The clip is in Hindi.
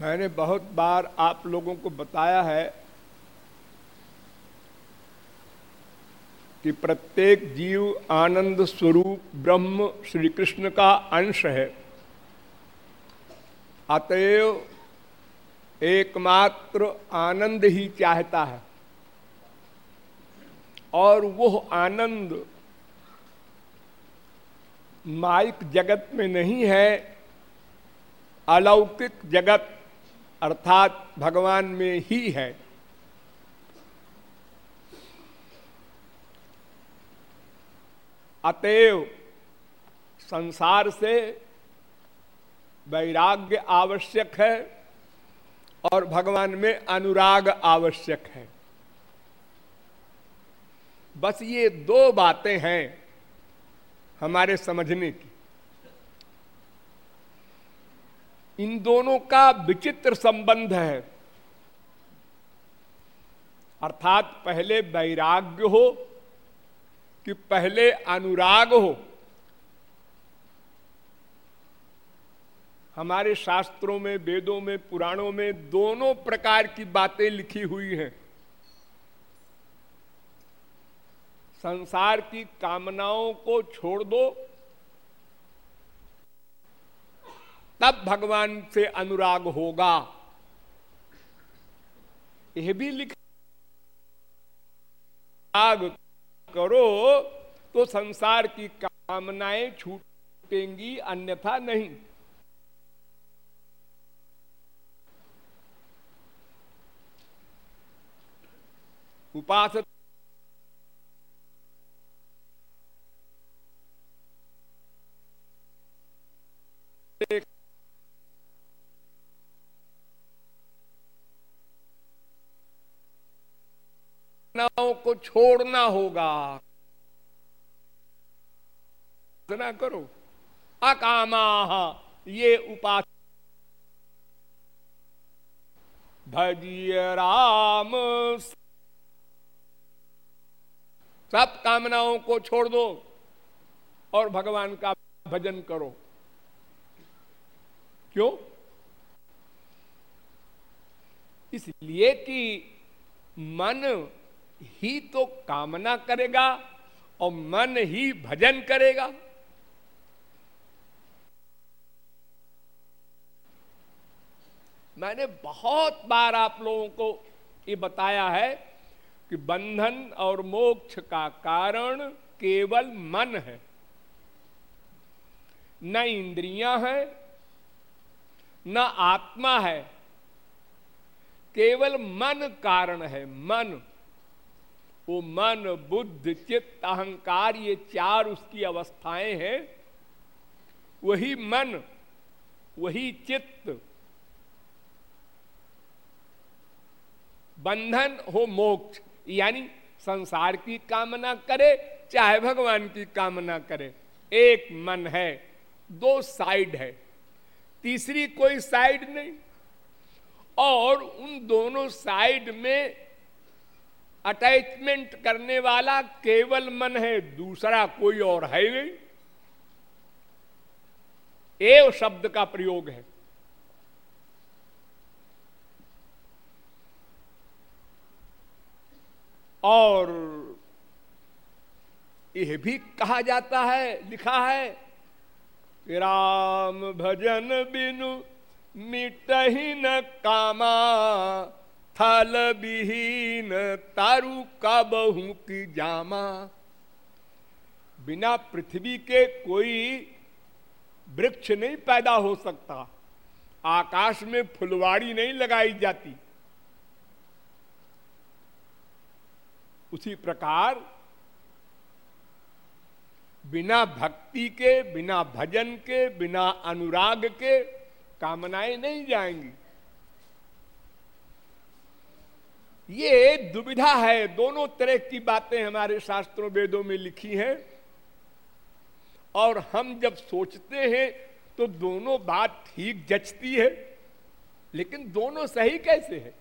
मैंने बहुत बार आप लोगों को बताया है कि प्रत्येक जीव आनंद स्वरूप ब्रह्म श्री कृष्ण का अंश है। अतएव एकमात्र आनंद ही चाहता है। और वह आनंद माइक जगत में नहीं है, अलौकिक जगत अर्थात भगवान में ही है। अतएव संसार से वैराग्य आवश्यक है और भगवान में अनुराग आवश्यक है। बस ये दो बातें हैं हमारे समझने की। इन दोनों का विचित्र संबंध है। अर्थात पहले वैराग्य हो कि पहले अनुराग हो। हमारे शास्त्रों में, वेदों में, पुराणों में दोनों प्रकार की बातें लिखी हुई हैं। संसार की कामनाओं को छोड़ दो तब भगवान से अनुराग होगा। यह भी लिख आग करो तो संसार की कामनाएँ छूटेंगी, अन्यथा नहीं। उपास को छोड़ना होगा। ना करो। अकामा ये उपास भजिय राम। सब कामनाओं को छोड़ दो और भगवान का भजन करो। क्यों? इसलिए कि मन ही तो कामना करेगा और मन ही भजन करेगा। मैंने बहुत बार आप लोगों को ये बताया है कि बंधन और मोक्ष का कारण केवल मन है, न इंद्रियाँ हैं, न आत्मा है। केवल मन कारण है, मन। वो मन, बुद्ध, चित्त, अहंकार, ये चार उसकी अवस्थाएँ हैं। वही मन, वही चित्त। बंधन हो मोक्ष, यानी संसार की कामना करे, चाहे भगवान की कामना करे। एक मन है, दो साइड है। तीसरी कोई साइड नहीं। और उन दोनों साइड में अटैचमेंट करने वाला केवल मन है, दूसरा कोई और है नहीं। एव शब्द का प्रयोग है। और यह भी कहा जाता है, लिखा है राम भजन बिनु मिट ही न कामा। थल विहीन तारु का बहु की जामा। बिना पृथ्वी के कोई वृक्ष नहीं पैदा हो सकता। आकाश में फुलवाड़ी नहीं लगाई जाती। उसी प्रकार बिना भक्ति के, बिना भजन के, बिना अनुराग के कामनाएँ नहीं जाएँगी। ये दुविधा है। दोनों तरह की बातें हमारे शास्त्रों वेदों में लिखी हैं। और हम जब सोचते हैं तो दोनों बात ठीक जचती है, लेकिन दोनों सही कैसे है?